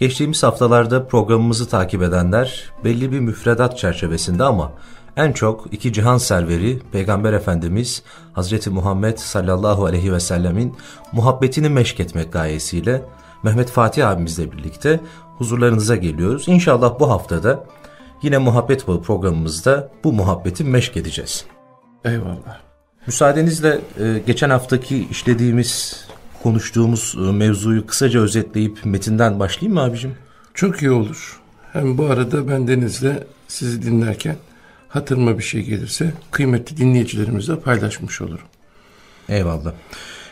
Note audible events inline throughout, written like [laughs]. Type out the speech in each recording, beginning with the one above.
Geçtiğimiz haftalarda programımızı takip edenler belli bir müfredat çerçevesinde ama en çok iki cihan serveri Peygamber Efendimiz Hazreti Muhammed sallallahu aleyhi ve sellemin muhabbetini meşk etmek gayesiyle Mehmet Fatih abimizle birlikte huzurlarınıza geliyoruz. İnşallah bu haftada yine Muhabbet Bağı programımızda bu muhabbeti meşk edeceğiz. Eyvallah. Müsaadenizle e, geçen haftaki işlediğimiz, konuştuğumuz e, mevzuyu kısaca özetleyip metinden başlayayım mı abicim? Çok iyi olur. Hem bu arada ben Deniz'le sizi dinlerken hatırıma bir şey gelirse kıymetli dinleyicilerimizle paylaşmış olurum. Eyvallah.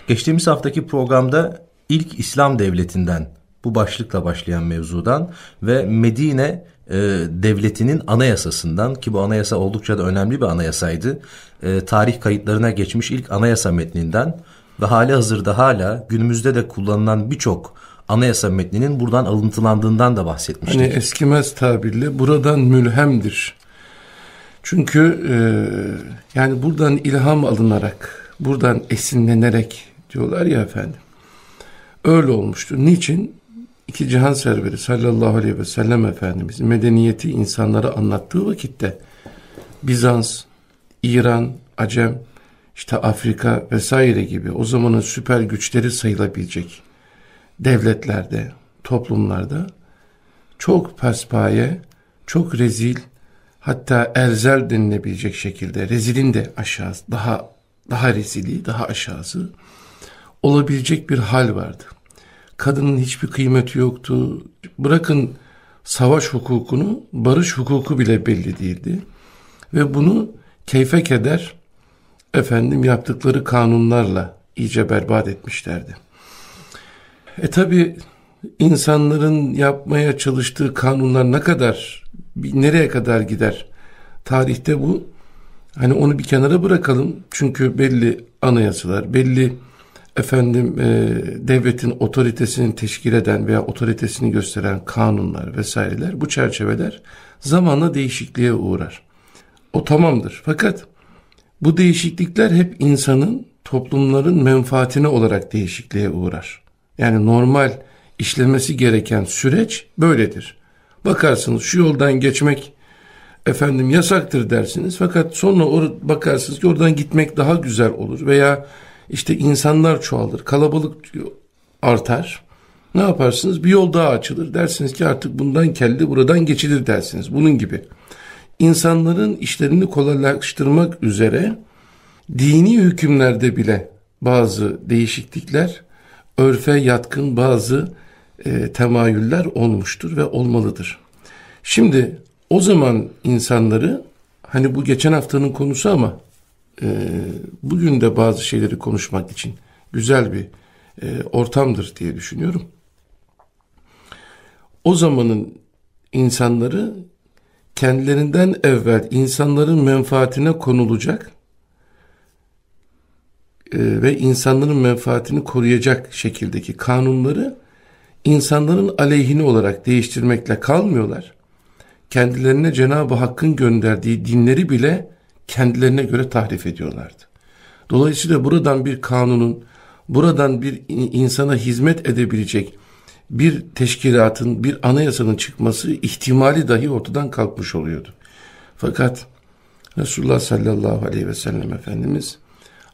Geçtiğimiz haftaki programda ilk İslam devletinden bu başlıkla başlayan mevzudan ve Medine e, devletinin anayasasından ki bu anayasa oldukça da önemli bir anayasaydı. E, tarih kayıtlarına geçmiş ilk anayasa metninden ve hali hazırda hala günümüzde de kullanılan birçok anayasa metninin buradan alıntılandığından da bahsetmiştik. Hani eskimez tabirle buradan mülhemdir. Çünkü e, yani buradan ilham alınarak, buradan esinlenerek diyorlar ya efendim. Öyle olmuştu. Niçin? İki cihan serveri sallallahu aleyhi ve sellem Efendimiz medeniyeti insanlara anlattığı vakitte Bizans, İran, Acem, işte Afrika vesaire gibi o zamanın süper güçleri sayılabilecek devletlerde, toplumlarda çok pespaye, çok rezil, hatta erzel denilebilecek şekilde rezilin de aşağısı, daha daha rezili, daha aşağısı olabilecek bir hal vardı kadının hiçbir kıymeti yoktu. Bırakın savaş hukukunu, barış hukuku bile belli değildi. Ve bunu keyfe keder efendim yaptıkları kanunlarla iyice berbat etmişlerdi. E tabi insanların yapmaya çalıştığı kanunlar ne kadar, nereye kadar gider? Tarihte bu. Hani onu bir kenara bırakalım. Çünkü belli anayasalar, belli efendim e, devletin otoritesini teşkil eden veya otoritesini gösteren kanunlar vesaireler bu çerçeveler zamanla değişikliğe uğrar. O tamamdır. Fakat bu değişiklikler hep insanın toplumların menfaatine olarak değişikliğe uğrar. Yani normal işlemesi gereken süreç böyledir. Bakarsınız şu yoldan geçmek efendim yasaktır dersiniz fakat sonra or bakarsınız ki oradan gitmek daha güzel olur veya işte insanlar çoğalır, kalabalık artar. Ne yaparsınız? Bir yol daha açılır. Dersiniz ki artık bundan kelli buradan geçilir dersiniz. Bunun gibi. İnsanların işlerini kolaylaştırmak üzere dini hükümlerde bile bazı değişiklikler, örfe yatkın bazı e, temayüller olmuştur ve olmalıdır. Şimdi o zaman insanları hani bu geçen haftanın konusu ama e, bugün de bazı şeyleri konuşmak için güzel bir e, ortamdır diye düşünüyorum. O zamanın insanları kendilerinden evvel insanların menfaatine konulacak e, ve insanların menfaatini koruyacak şekildeki kanunları insanların aleyhine olarak değiştirmekle kalmıyorlar. Kendilerine Cenab-ı Hakk'ın gönderdiği dinleri bile kendilerine göre tahrif ediyorlardı. Dolayısıyla buradan bir kanunun, buradan bir insana hizmet edebilecek bir teşkilatın, bir anayasanın çıkması ihtimali dahi ortadan kalkmış oluyordu. Fakat Resulullah sallallahu aleyhi ve sellem Efendimiz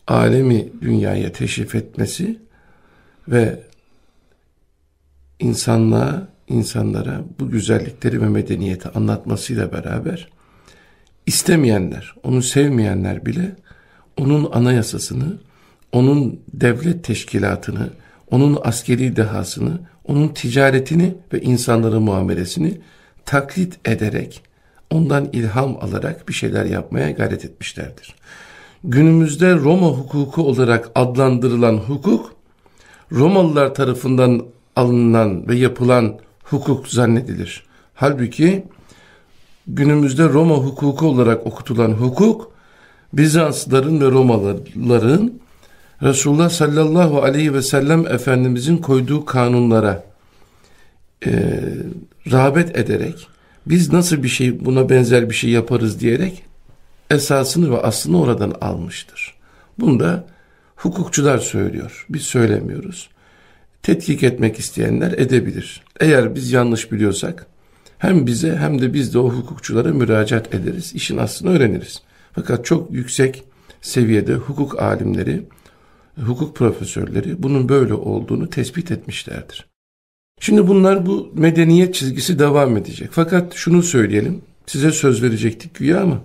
alemi dünyaya teşrif etmesi ve insanlığa, insanlara bu güzellikleri ve medeniyeti anlatmasıyla beraber istemeyenler, onu sevmeyenler bile onun anayasasını, onun devlet teşkilatını, onun askeri dehasını, onun ticaretini ve insanların muamelesini taklit ederek, ondan ilham alarak bir şeyler yapmaya gayret etmişlerdir. Günümüzde Roma hukuku olarak adlandırılan hukuk, Romalılar tarafından alınan ve yapılan hukuk zannedilir. Halbuki günümüzde Roma hukuku olarak okutulan hukuk Bizansların ve Romalıların Resulullah sallallahu aleyhi ve sellem Efendimizin koyduğu kanunlara e, rağbet ederek biz nasıl bir şey buna benzer bir şey yaparız diyerek esasını ve aslını oradan almıştır. Bunu da hukukçular söylüyor. Biz söylemiyoruz. tetkik etmek isteyenler edebilir. Eğer biz yanlış biliyorsak hem bize hem de biz de o hukukçulara müracaat ederiz. İşin aslını öğreniriz. Fakat çok yüksek seviyede hukuk alimleri, hukuk profesörleri bunun böyle olduğunu tespit etmişlerdir. Şimdi bunlar bu medeniyet çizgisi devam edecek. Fakat şunu söyleyelim. Size söz verecektik güya ama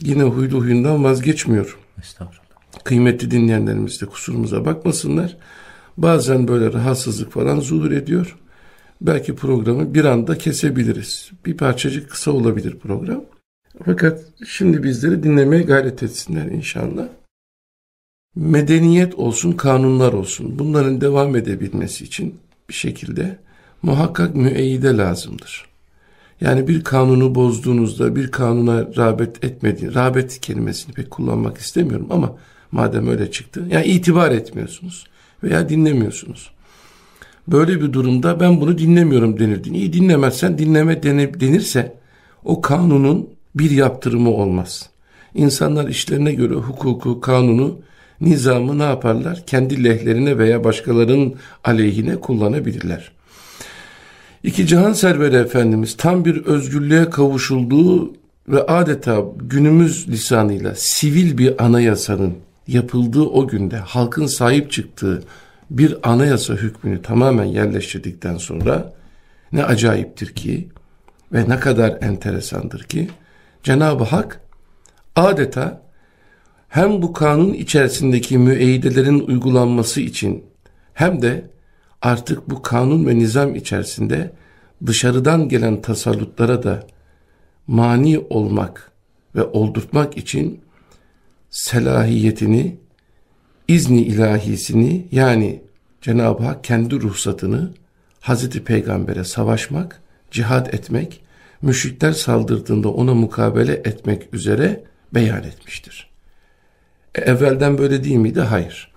yine huylu huyundan vazgeçmiyor. Estağfurullah. Kıymetli dinleyenlerimiz de kusurumuza bakmasınlar. Bazen böyle rahatsızlık falan zuhur ediyor. Belki programı bir anda kesebiliriz. Bir parçacık kısa olabilir program. Fakat şimdi bizleri dinlemeye gayret etsinler inşallah. Medeniyet olsun, kanunlar olsun. Bunların devam edebilmesi için bir şekilde muhakkak müeyyide lazımdır. Yani bir kanunu bozduğunuzda bir kanuna rağbet etmediğin, rağbet kelimesini pek kullanmak istemiyorum ama madem öyle çıktı. Yani itibar etmiyorsunuz veya dinlemiyorsunuz. Böyle bir durumda ben bunu dinlemiyorum denirdi. İyi dinlemezsen dinleme denirse o kanunun bir yaptırımı olmaz. İnsanlar işlerine göre hukuku, kanunu, nizamı ne yaparlar? Kendi lehlerine veya başkalarının aleyhine kullanabilirler. İki Cihan Serveri Efendimiz tam bir özgürlüğe kavuşulduğu ve adeta günümüz lisanıyla sivil bir anayasanın yapıldığı o günde halkın sahip çıktığı bir anayasa hükmünü tamamen yerleştirdikten sonra ne acayiptir ki ve ne kadar enteresandır ki Cenab-ı Hak adeta hem bu kanun içerisindeki müeyyidelerin uygulanması için hem de artık bu kanun ve nizam içerisinde dışarıdan gelen tasarrutlara da mani olmak ve oldurtmak için selahiyetini, izni ilahisini yani Cenab-ı Hak kendi ruhsatını Hazreti Peygamber'e savaşmak, cihad etmek, müşrikler saldırdığında ona mukabele etmek üzere beyan etmiştir. Evvelden böyle değil miydi? Hayır.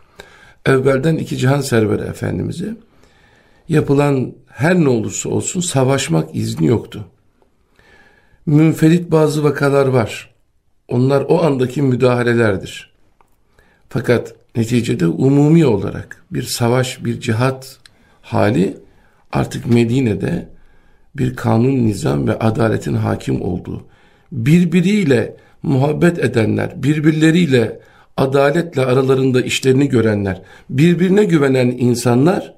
Evvelden iki cihan serveri efendimize yapılan her ne olursa olsun savaşmak izni yoktu. Münferit bazı vakalar var. Onlar o andaki müdahalelerdir. Fakat neticede umumi olarak bir savaş, bir cihat hali artık Medine'de bir kanun, nizam ve adaletin hakim olduğu, birbiriyle muhabbet edenler, birbirleriyle adaletle aralarında işlerini görenler, birbirine güvenen insanlar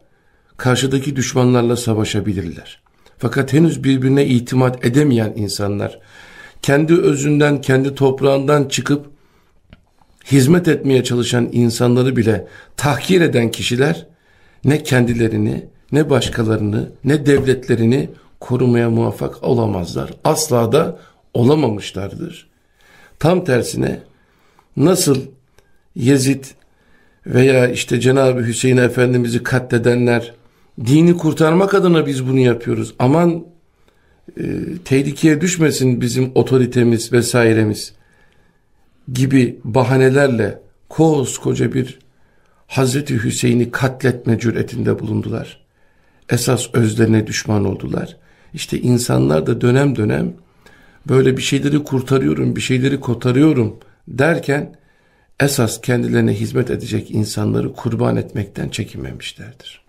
karşıdaki düşmanlarla savaşabilirler. Fakat henüz birbirine itimat edemeyen insanlar, kendi özünden, kendi toprağından çıkıp hizmet etmeye çalışan insanları bile tahkir eden kişiler ne kendilerini, ne başkalarını, ne devletlerini korumaya muvaffak olamazlar. Asla da olamamışlardır. Tam tersine nasıl Yezid veya işte Cenab-ı Hüseyin Efendimiz'i katledenler dini kurtarmak adına biz bunu yapıyoruz. Aman e, tehlikeye düşmesin bizim otoritemiz vesairemiz gibi bahanelerle koskoca bir Hazreti Hüseyin'i katletme cüretinde bulundular. Esas özlerine düşman oldular. İşte insanlar da dönem dönem böyle bir şeyleri kurtarıyorum, bir şeyleri kotarıyorum derken esas kendilerine hizmet edecek insanları kurban etmekten çekinmemişlerdir.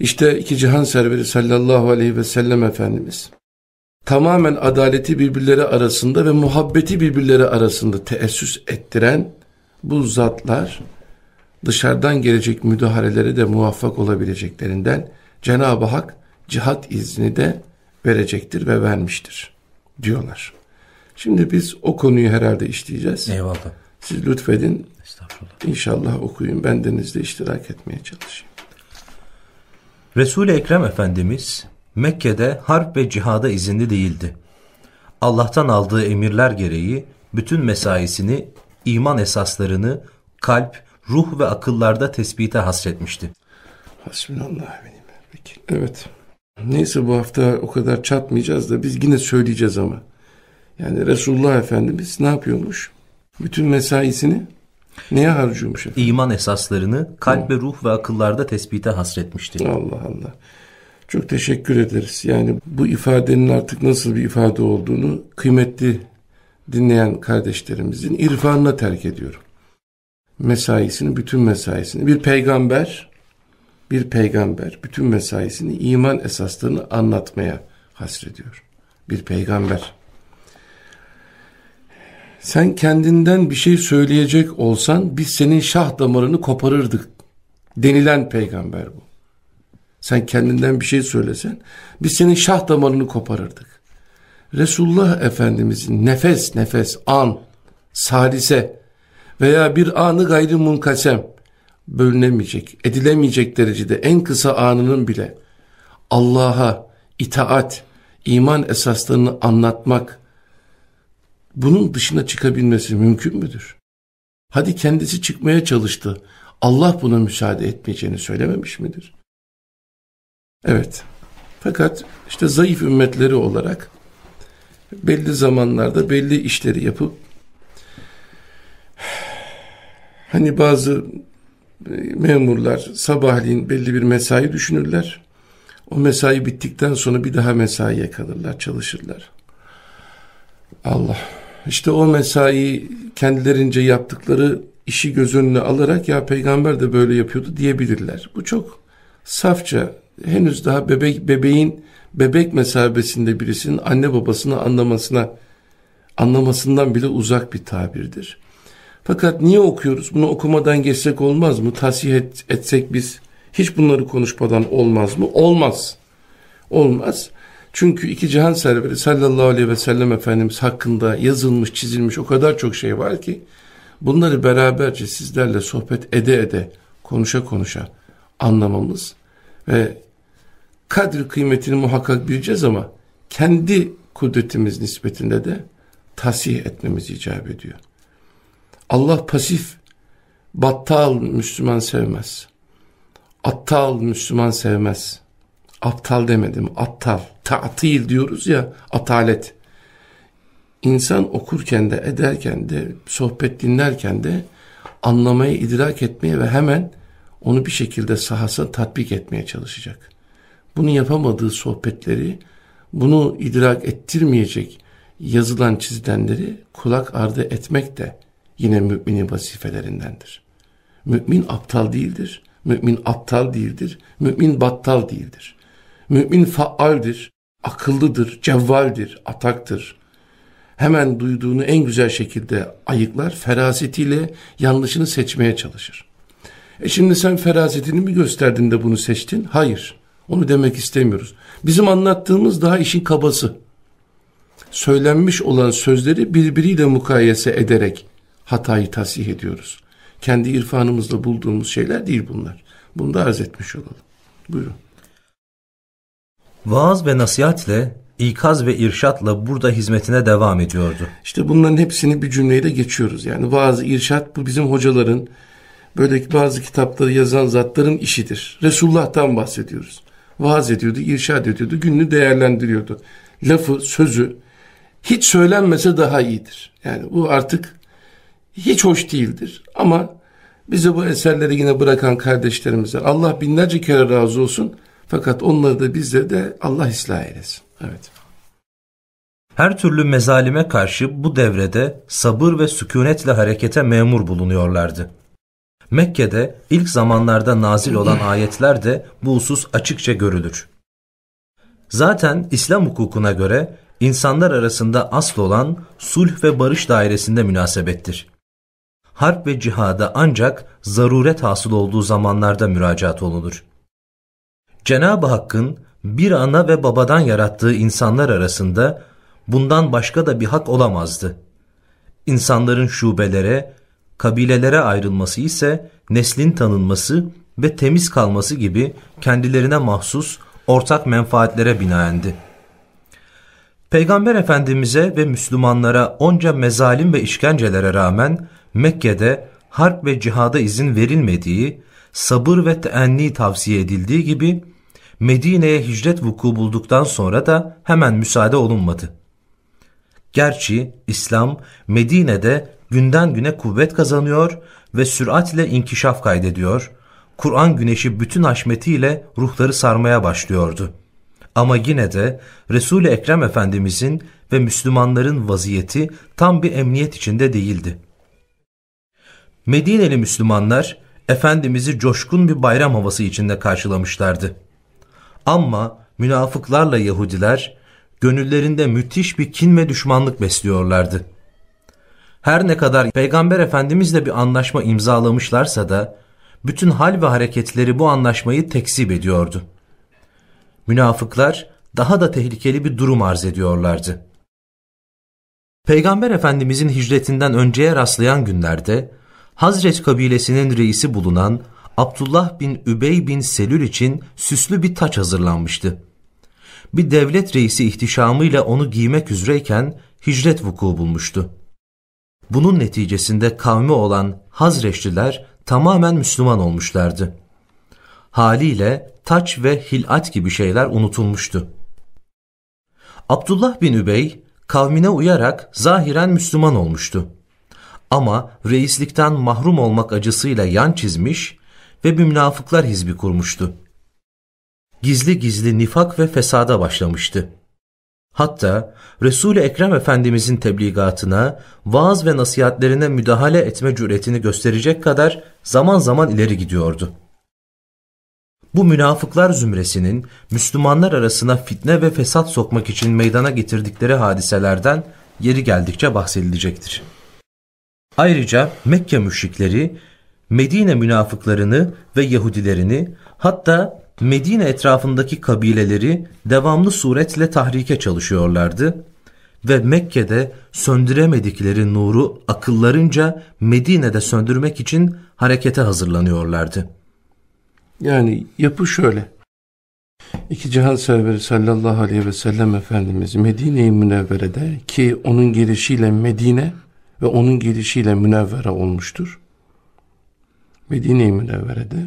İşte iki cihan serveri sallallahu aleyhi ve sellem Efendimiz tamamen adaleti birbirleri arasında ve muhabbeti birbirleri arasında teessüs ettiren bu zatlar dışarıdan gelecek müdahalelere de muvaffak olabileceklerinden Cenab-ı Hak cihat izni de verecektir ve vermiştir diyorlar. Şimdi biz o konuyu herhalde işleyeceğiz. Eyvallah. Siz lütfedin. Estağfurullah. İnşallah okuyun. Ben denizde iştirak etmeye çalışayım. Resul-i Ekrem Efendimiz Mekke'de harp ve cihada izinli değildi. Allah'tan aldığı emirler gereği bütün mesaisini, iman esaslarını kalp, ruh ve akıllarda tespite hasretmişti. Hasbunallah benim. Peki. Evet. Neyse bu hafta o kadar çatmayacağız da biz yine söyleyeceğiz ama. Yani Resulullah Efendimiz ne yapıyormuş? Bütün mesaisini neye harcıyormuş efendim? İman esaslarını kalp Hı. ve ruh ve akıllarda tespite hasretmişti. Allah Allah. Çok teşekkür ederiz. Yani bu ifadenin artık nasıl bir ifade olduğunu kıymetli dinleyen kardeşlerimizin irfanına terk ediyorum. mesaisini, bütün mesaisini, bir peygamber, bir peygamber bütün mesaisini iman esaslarını anlatmaya hasrediyor. Bir peygamber. Sen kendinden bir şey söyleyecek olsan biz senin şah damarını koparırdık denilen peygamber bu. Sen kendinden bir şey söylesen biz senin şah damarını koparırdık. Resulullah Efendimizin nefes nefes an, salise veya bir anı gayrı munkasem bölünemeyecek, edilemeyecek derecede en kısa anının bile Allah'a itaat, iman esaslarını anlatmak, bunun dışına çıkabilmesi mümkün müdür? Hadi kendisi çıkmaya çalıştı. Allah buna müsaade etmeyeceğini söylememiş midir? Evet. Fakat işte zayıf ümmetleri olarak belli zamanlarda belli işleri yapıp hani bazı memurlar sabahleyin belli bir mesai düşünürler. O mesai bittikten sonra bir daha mesaiye kalırlar, çalışırlar. Allah. İşte o mesai kendilerince yaptıkları işi göz önüne alarak ya peygamber de böyle yapıyordu diyebilirler. Bu çok safça henüz daha bebek bebeğin bebek mesabesinde birisinin anne babasını anlamasına anlamasından bile uzak bir tabirdir. Fakat niye okuyoruz? Bunu okumadan geçsek olmaz mı? Tasih et, etsek biz hiç bunları konuşmadan olmaz mı? Olmaz. Olmaz. Çünkü iki cihan serveri sallallahu aleyhi ve sellem Efendimiz hakkında yazılmış, çizilmiş o kadar çok şey var ki bunları beraberce sizlerle sohbet ede ede, konuşa konuşa anlamamız ve kadri kıymetini muhakkak bileceğiz ama kendi kudretimiz nispetinde de tasih etmemiz icap ediyor. Allah pasif, battal Müslüman sevmez. Attal Müslüman sevmez. Aptal demedim, attal. Ta'til diyoruz ya, atalet. İnsan okurken de, ederken de, sohbet dinlerken de anlamaya, idrak etmeye ve hemen onu bir şekilde sahasına tatbik etmeye çalışacak. Bunu yapamadığı sohbetleri, bunu idrak ettirmeyecek yazılan çizilenleri kulak ardı etmek de yine müminin vazifelerindendir. Mümin aptal değildir. Mümin aptal değildir. Mümin battal değildir. Mümin faaldir, akıllıdır, cevvaldir, ataktır. Hemen duyduğunu en güzel şekilde ayıklar, ferasetiyle yanlışını seçmeye çalışır. E şimdi sen ferasetini mi gösterdin de bunu seçtin? Hayır. Onu demek istemiyoruz. Bizim anlattığımız daha işin kabası. Söylenmiş olan sözleri birbiriyle mukayese ederek hatayı tasih ediyoruz. Kendi irfanımızda bulduğumuz şeyler değil bunlar. Bunu da arz etmiş olalım. Buyurun. Vaaz ve nasihatle, ikaz ve irşatla burada hizmetine devam ediyordu. İşte bunların hepsini bir cümleyle geçiyoruz. Yani vaaz, irşat bu bizim hocaların, böyle bazı kitapları yazan zatların işidir. Resulullah'tan bahsediyoruz. Vaaz ediyordu, irşad ediyordu, gününü değerlendiriyordu. Lafı, sözü hiç söylenmese daha iyidir. Yani bu artık hiç hoş değildir. Ama bize bu eserleri yine bırakan kardeşlerimize Allah binlerce kere razı olsun. Fakat onları da bizleri de Allah ıslah eylesin. Evet. Her türlü mezalime karşı bu devrede sabır ve sükunetle harekete memur bulunuyorlardı. Mekke'de ilk zamanlarda nazil olan [clears throat] ayetler de bu husus açıkça görülür. Zaten İslam hukukuna göre insanlar arasında asıl olan sulh ve barış dairesinde münasebettir harp ve cihada ancak zaruret hasıl olduğu zamanlarda müracaat olunur. Cenab-ı Hakk'ın bir ana ve babadan yarattığı insanlar arasında bundan başka da bir hak olamazdı. İnsanların şubelere, kabilelere ayrılması ise neslin tanınması ve temiz kalması gibi kendilerine mahsus ortak menfaatlere binaendi. Peygamber Efendimiz'e ve Müslümanlara onca mezalim ve işkencelere rağmen Mekke'de harp ve cihada izin verilmediği, sabır ve teenni tavsiye edildiği gibi Medine'ye hicret vuku bulduktan sonra da hemen müsaade olunmadı. Gerçi İslam Medine'de günden güne kuvvet kazanıyor ve süratle inkişaf kaydediyor, Kur'an güneşi bütün haşmetiyle ruhları sarmaya başlıyordu. Ama yine de Resul-i Ekrem Efendimizin ve Müslümanların vaziyeti tam bir emniyet içinde değildi. Medineli Müslümanlar Efendimiz'i coşkun bir bayram havası içinde karşılamışlardı. Ama münafıklarla Yahudiler gönüllerinde müthiş bir kin ve düşmanlık besliyorlardı. Her ne kadar Peygamber Efendimizle bir anlaşma imzalamışlarsa da bütün hal ve hareketleri bu anlaşmayı tekzip ediyordu. Münafıklar daha da tehlikeli bir durum arz ediyorlardı. Peygamber Efendimizin hicretinden önceye rastlayan günlerde Hazreç kabilesinin reisi bulunan Abdullah bin Übey bin Selül için süslü bir taç hazırlanmıştı. Bir devlet reisi ihtişamıyla onu giymek üzereyken hicret vuku bulmuştu. Bunun neticesinde kavmi olan Hazreçliler tamamen Müslüman olmuşlardı. Haliyle taç ve hilat gibi şeyler unutulmuştu. Abdullah bin Übey kavmine uyarak zahiren Müslüman olmuştu. Ama reislikten mahrum olmak acısıyla yan çizmiş ve münafıklar hizbi kurmuştu. Gizli gizli nifak ve fesada başlamıştı. Hatta Resul-i Ekrem Efendimizin tebligatına, vaaz ve nasihatlerine müdahale etme cüretini gösterecek kadar zaman zaman ileri gidiyordu. Bu münafıklar zümresinin Müslümanlar arasına fitne ve fesat sokmak için meydana getirdikleri hadiselerden yeri geldikçe bahsedilecektir. Ayrıca Mekke müşrikleri Medine münafıklarını ve Yahudilerini hatta Medine etrafındaki kabileleri devamlı suretle tahrike çalışıyorlardı ve Mekke'de söndüremedikleri nuru akıllarınca Medine'de söndürmek için harekete hazırlanıyorlardı. Yani yapı şöyle. İki cihan serveri sallallahu aleyhi ve sellem Efendimiz Medine-i Münevvere'de ki onun gelişiyle Medine ve onun gelişiyle Münevvere olmuştur. Medine-i Münevvere'de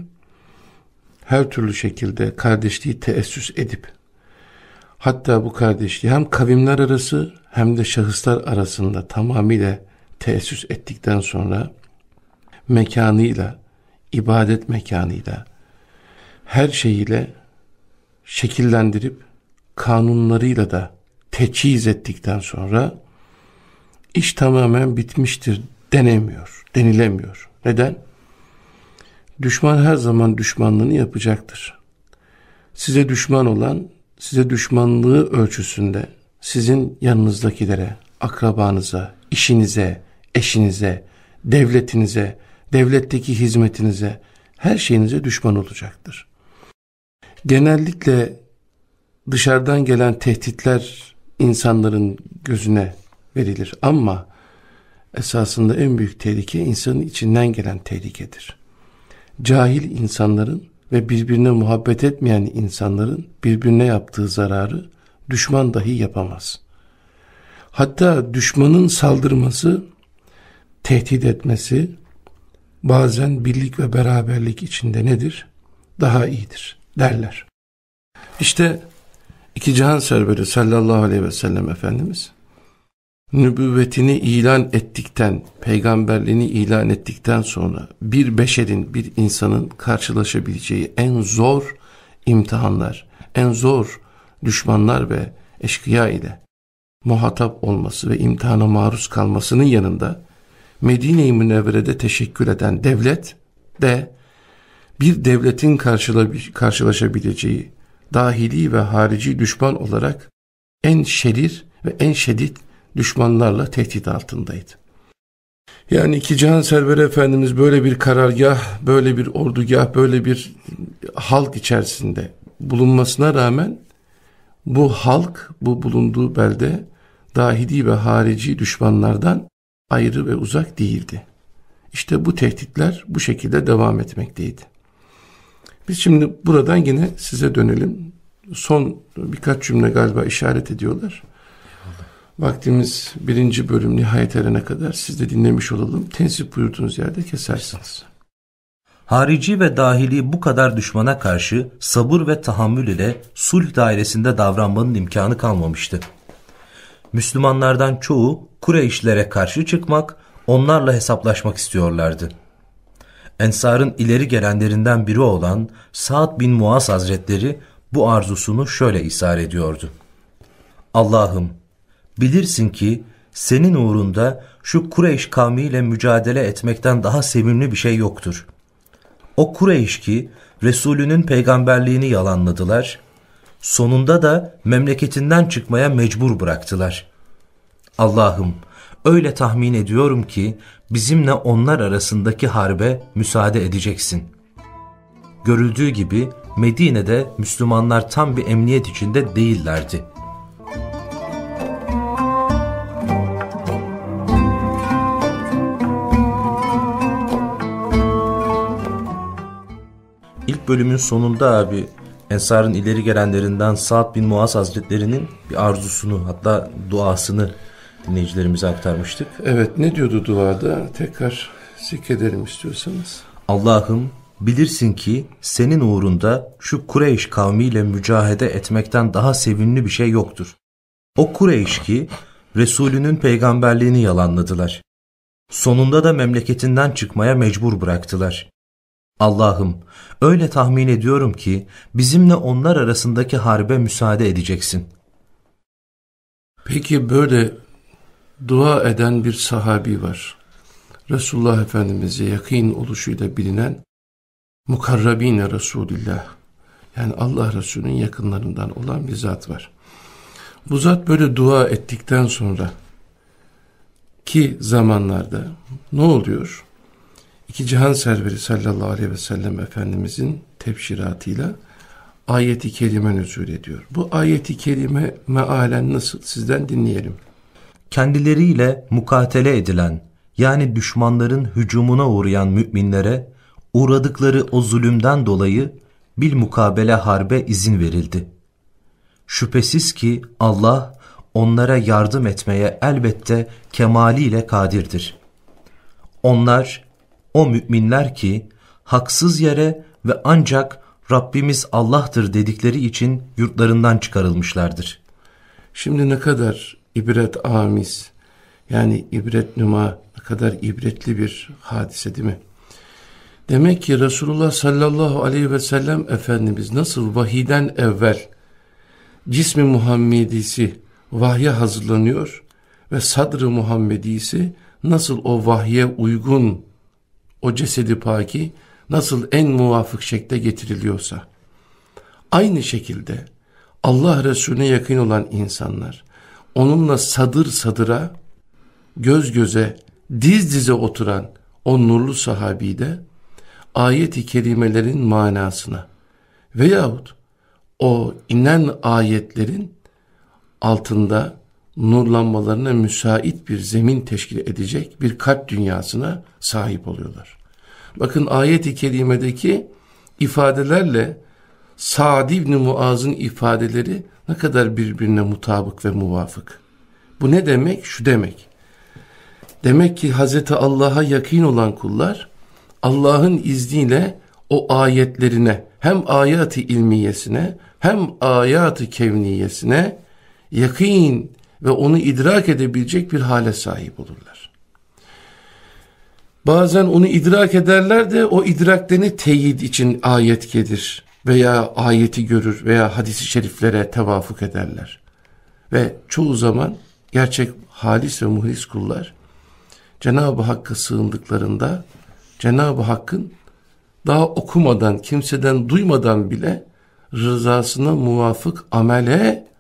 her türlü şekilde kardeşliği teessüs edip hatta bu kardeşliği hem kavimler arası hem de şahıslar arasında tamamıyla teessüs ettikten sonra mekanıyla, ibadet mekanıyla, her şeyiyle şekillendirip kanunlarıyla da teçhiz ettikten sonra iş tamamen bitmiştir denemiyor, denilemiyor. Neden? Düşman her zaman düşmanlığını yapacaktır. Size düşman olan, size düşmanlığı ölçüsünde sizin yanınızdakilere, akrabanıza, işinize, eşinize, devletinize, devletteki hizmetinize, her şeyinize düşman olacaktır. Genellikle dışarıdan gelen tehditler insanların gözüne verilir ama esasında en büyük tehlike insanın içinden gelen tehlikedir cahil insanların ve birbirine muhabbet etmeyen insanların birbirine yaptığı zararı düşman dahi yapamaz. Hatta düşmanın saldırması, tehdit etmesi bazen birlik ve beraberlik içinde nedir? Daha iyidir derler. İşte iki cihan serveri sallallahu aleyhi ve sellem Efendimiz nübüvvetini ilan ettikten, peygamberliğini ilan ettikten sonra bir beşerin, bir insanın karşılaşabileceği en zor imtihanlar, en zor düşmanlar ve eşkıya ile muhatap olması ve imtihana maruz kalmasının yanında Medine-i Münevvere'de teşekkür eden devlet de bir devletin karşılaşabileceği dahili ve harici düşman olarak en şerir ve en şiddet düşmanlarla tehdit altındaydı. Yani iki Cihan Serveri Efendimiz böyle bir karargah, böyle bir ordugah, böyle bir halk içerisinde bulunmasına rağmen bu halk, bu bulunduğu belde dahidi ve harici düşmanlardan ayrı ve uzak değildi. İşte bu tehditler bu şekilde devam etmekteydi. Biz şimdi buradan yine size dönelim. Son birkaç cümle galiba işaret ediyorlar. Vaktimiz birinci bölüm nihayet erene kadar siz de dinlemiş olalım. Tensip buyurduğunuz yerde kesersiniz. Harici ve dahili bu kadar düşmana karşı sabır ve tahammül ile sulh dairesinde davranmanın imkanı kalmamıştı. Müslümanlardan çoğu Kureyşlere karşı çıkmak, onlarla hesaplaşmak istiyorlardı. Ensar'ın ileri gelenlerinden biri olan Sa'd bin Muaz Hazretleri bu arzusunu şöyle isar ediyordu. Allah'ım Bilirsin ki senin uğrunda şu Kureyş kavmiyle mücadele etmekten daha sevimli bir şey yoktur. O Kureyş ki Resulünün peygamberliğini yalanladılar, sonunda da memleketinden çıkmaya mecbur bıraktılar. Allah'ım öyle tahmin ediyorum ki bizimle onlar arasındaki harbe müsaade edeceksin. Görüldüğü gibi Medine'de Müslümanlar tam bir emniyet içinde değillerdi. Bölümün sonunda abi Ensar'ın ileri gelenlerinden Sa'd bin Muaz Hazretleri'nin bir arzusunu hatta duasını dinleyicilerimize aktarmıştık. Evet ne diyordu duada? Tekrar zikredelim istiyorsanız. Allah'ım bilirsin ki senin uğrunda şu Kureyş kavmiyle mücahede etmekten daha sevimli bir şey yoktur. O Kureyş ki Resulünün peygamberliğini yalanladılar. Sonunda da memleketinden çıkmaya mecbur bıraktılar. Allah'ım öyle tahmin ediyorum ki bizimle onlar arasındaki harbe müsaade edeceksin. Peki böyle dua eden bir sahabi var. Resulullah Efendimiz'e yakın oluşuyla bilinen mukarrabine Resulillah. Yani Allah Resulü'nün yakınlarından olan bir zat var. Bu zat böyle dua ettikten sonra ki zamanlarda ne oluyor? İki cihan serveri sallallahu aleyhi ve sellem Efendimizin tebşiratıyla ayeti kerime nüzul ediyor. Bu ayeti kerime mealen nasıl sizden dinleyelim. Kendileriyle mukatele edilen yani düşmanların hücumuna uğrayan müminlere uğradıkları o zulümden dolayı bil mukabele harbe izin verildi. Şüphesiz ki Allah onlara yardım etmeye elbette kemaliyle kadirdir. Onlar o müminler ki haksız yere ve ancak Rabbimiz Allah'tır dedikleri için yurtlarından çıkarılmışlardır. Şimdi ne kadar ibret amiz yani ibret nüma ne kadar ibretli bir hadise değil mi? Demek ki Resulullah sallallahu aleyhi ve sellem Efendimiz nasıl vahiden evvel cismi Muhammedisi vahye hazırlanıyor ve sadrı Muhammedisi nasıl o vahye uygun o cesedi paki nasıl en muvafık şekilde getiriliyorsa. Aynı şekilde Allah Resulüne yakın olan insanlar onunla sadır sadıra göz göze diz dize oturan o nurlu sahabi de ayet-i kerimelerin manasına veyahut o inen ayetlerin altında nurlanmalarına müsait bir zemin teşkil edecek bir kalp dünyasına sahip oluyorlar. Bakın ayet-i kerimedeki ifadelerle Sa'd ibn Muaz'ın ifadeleri ne kadar birbirine mutabık ve muvafık. Bu ne demek? Şu demek. Demek ki Hazreti Allah'a yakın olan kullar Allah'ın izniyle o ayetlerine hem ayat-ı ilmiyesine hem ayat-ı kevniyesine yakın ve onu idrak edebilecek bir hale sahip olurlar. Bazen onu idrak ederler de o idraklerini teyit için ayet gelir veya ayeti görür veya hadisi şeriflere tevafuk ederler. Ve çoğu zaman gerçek halis ve muhlis kullar Cenab-ı Hakk'a sığındıklarında Cenab-ı Hakk'ın daha okumadan, kimseden duymadan bile rızasına muvafık amele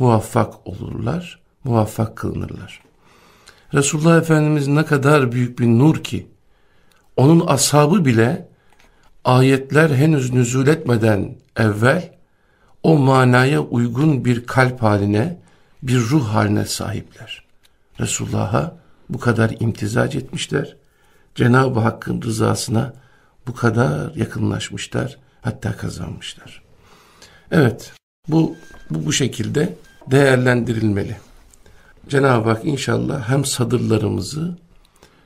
muvaffak olurlar, muvaffak kılınırlar. Resulullah Efendimiz ne kadar büyük bir nur ki, onun ashabı bile ayetler henüz nüzul etmeden evvel o manaya uygun bir kalp haline, bir ruh haline sahipler. Resulullah'a bu kadar imtizac etmişler. Cenab-ı Hakk'ın rızasına bu kadar yakınlaşmışlar, hatta kazanmışlar. Evet, bu bu, bu şekilde değerlendirilmeli. Cenab-ı Hak inşallah hem sadırlarımızı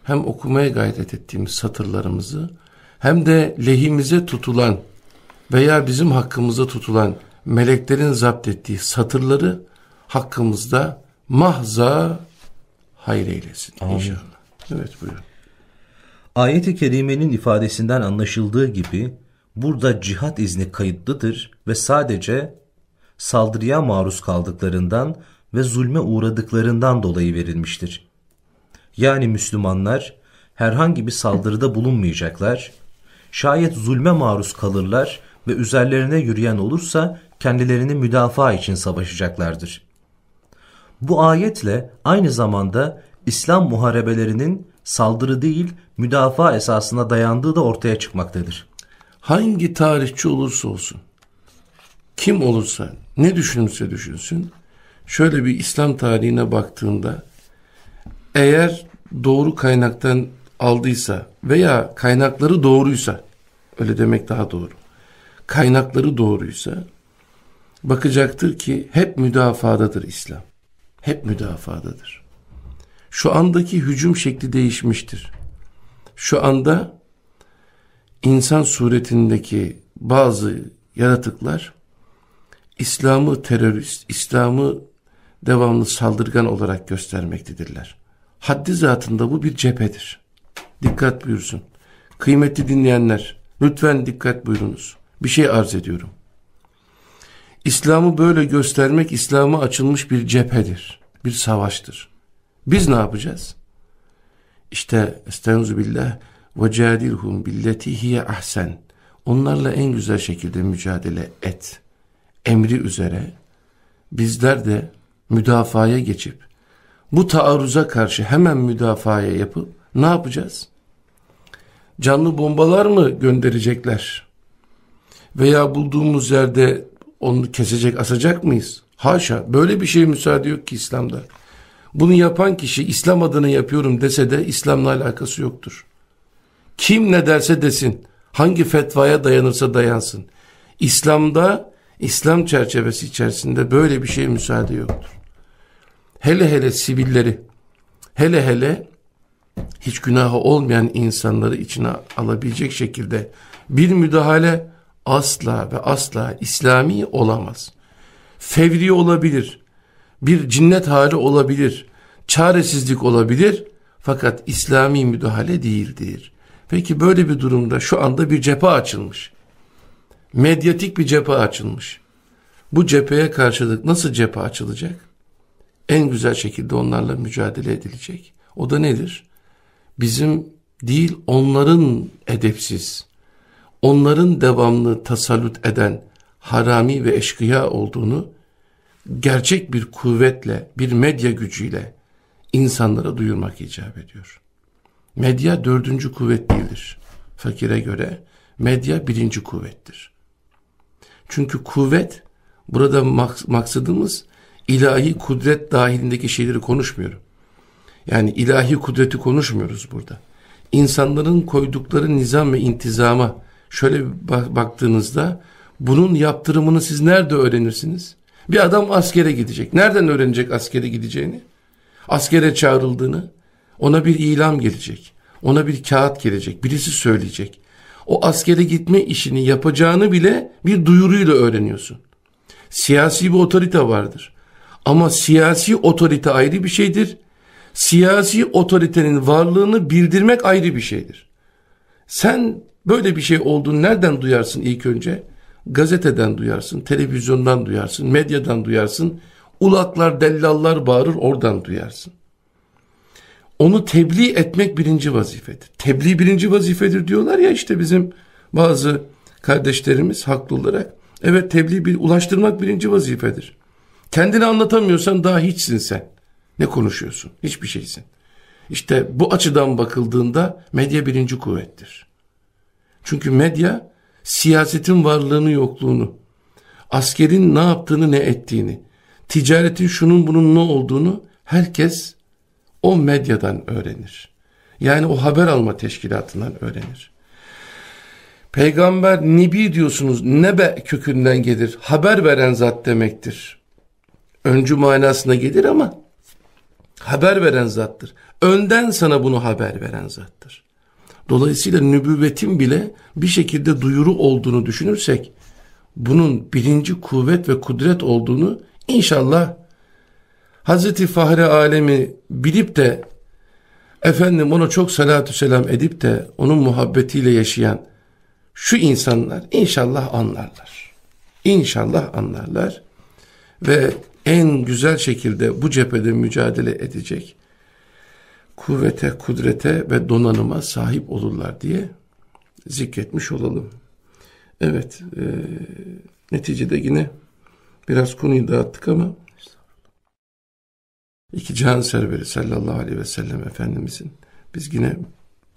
hem okumaya gayret ettiğimiz satırlarımızı hem de lehimize tutulan veya bizim hakkımıza tutulan meleklerin zapt ettiği satırları hakkımızda mahza hayır eylesin Amin. inşallah. Evet buyurun. Ayet-i Kerime'nin ifadesinden anlaşıldığı gibi burada cihat izni kayıtlıdır ve sadece saldırıya maruz kaldıklarından ve zulme uğradıklarından dolayı verilmiştir. yani Müslümanlar herhangi bir saldırıda bulunmayacaklar. Şayet zulme maruz kalırlar ve üzerlerine yürüyen olursa kendilerini müdafaa için savaşacaklardır. Bu ayetle aynı zamanda İslam muharebelerinin saldırı değil müdafaa esasına dayandığı da ortaya çıkmaktadır. Hangi tarihçi olursa olsun, kim olursa, ne düşünürse düşünsün, şöyle bir İslam tarihine baktığında eğer doğru kaynaktan aldıysa veya kaynakları doğruysa, öyle demek daha doğru, kaynakları doğruysa bakacaktır ki hep müdafadadır İslam. Hep müdafadadır. Şu andaki hücum şekli değişmiştir. Şu anda insan suretindeki bazı yaratıklar İslam'ı terörist, İslam'ı devamlı saldırgan olarak göstermektedirler. Haddi zatında bu bir cephedir. Dikkat buyursun. Kıymetli dinleyenler, lütfen dikkat buyurunuz. Bir şey arz ediyorum. İslam'ı böyle göstermek İslam'a açılmış bir cephedir. Bir savaştır. Biz ne yapacağız? İşte estaizu billah ve cadilhum ahsen. Onlarla en güzel şekilde mücadele et. Emri üzere bizler de müdafaya geçip bu taarruza karşı hemen müdafaya yapıp ne yapacağız? Canlı bombalar mı gönderecekler? Veya bulduğumuz yerde onu kesecek, asacak mıyız? Haşa, böyle bir şey müsaade yok ki İslam'da. Bunu yapan kişi İslam adına yapıyorum dese de İslam'la alakası yoktur. Kim ne derse desin, hangi fetvaya dayanırsa dayansın. İslam'da, İslam çerçevesi içerisinde böyle bir şey müsaade yoktur. Hele hele sivilleri, hele hele hiç günahı olmayan insanları içine alabilecek şekilde bir müdahale asla ve asla İslami olamaz. Fevri olabilir, bir cinnet hali olabilir, çaresizlik olabilir fakat İslami müdahale değildir. Peki böyle bir durumda şu anda bir cephe açılmış. Medyatik bir cephe açılmış. Bu cepheye karşılık nasıl cephe açılacak? En güzel şekilde onlarla mücadele edilecek. O da nedir? Bizim değil onların edepsiz, onların devamlı tasallut eden harami ve eşkıya olduğunu gerçek bir kuvvetle, bir medya gücüyle insanlara duyurmak icap ediyor. Medya dördüncü kuvvet değildir. Fakire göre medya birinci kuvvettir. Çünkü kuvvet, burada maksadımız ilahi kudret dahilindeki şeyleri konuşmuyorum. Yani ilahi kudreti konuşmuyoruz burada. İnsanların koydukları nizam ve intizama şöyle baktığınızda bunun yaptırımını siz nerede öğrenirsiniz? Bir adam askere gidecek. Nereden öğrenecek askere gideceğini? Askere çağrıldığını, ona bir ilam gelecek. Ona bir kağıt gelecek. Birisi söyleyecek. O askere gitme işini yapacağını bile bir duyuruyla öğreniyorsun. Siyasi bir otorite vardır. Ama siyasi otorite ayrı bir şeydir. Siyasi otoritenin varlığını bildirmek ayrı bir şeydir. Sen böyle bir şey olduğunu nereden duyarsın ilk önce? Gazeteden duyarsın, televizyondan duyarsın, medyadan duyarsın. Ulaklar, dellallar bağırır oradan duyarsın. Onu tebliğ etmek birinci vazifedir. Tebliğ birinci vazifedir diyorlar ya işte bizim bazı kardeşlerimiz haklı olarak. Evet tebliğ bir, ulaştırmak birinci vazifedir. Kendini anlatamıyorsan daha hiçsin sen. Ne konuşuyorsun? Hiçbir şeysin. İşte bu açıdan bakıldığında medya birinci kuvvettir. Çünkü medya siyasetin varlığını yokluğunu, askerin ne yaptığını ne ettiğini, ticaretin şunun bunun ne olduğunu herkes o medyadan öğrenir. Yani o haber alma teşkilatından öğrenir. Peygamber nibi diyorsunuz nebe kökünden gelir. Haber veren zat demektir. Öncü manasına gelir ama haber veren zattır. Önden sana bunu haber veren zattır. Dolayısıyla nübüvvetin bile bir şekilde duyuru olduğunu düşünürsek bunun birinci kuvvet ve kudret olduğunu inşallah Hazreti Fahri Alemi bilip de efendim ona çok salatü selam edip de onun muhabbetiyle yaşayan şu insanlar inşallah anlarlar. İnşallah anlarlar ve en güzel şekilde bu cephede mücadele edecek. kuvvete, kudrete ve donanıma sahip olurlar diye zikretmiş olalım. Evet, e, neticede yine biraz konuyu dağıttık ama iki cihan serveri sallallahu aleyhi ve sellem Efendimizin biz yine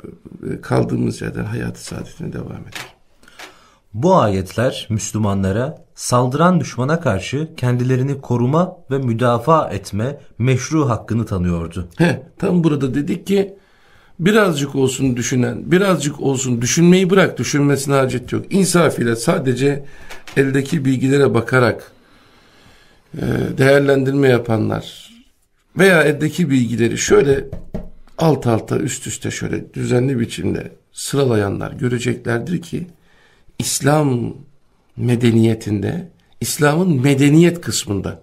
e, kaldığımız yerden hayatı saadetine devam edelim. Bu ayetler Müslümanlara saldıran düşmana karşı kendilerini koruma ve müdafaa etme meşru hakkını tanıyordu. He, tam burada dedik ki birazcık olsun düşünen, birazcık olsun düşünmeyi bırak, düşünmesine hacet yok. İnsaf ile sadece eldeki bilgilere bakarak e, değerlendirme yapanlar veya eldeki bilgileri şöyle alt alta üst üste şöyle düzenli biçimde sıralayanlar göreceklerdir ki İslam medeniyetinde, İslam'ın medeniyet kısmında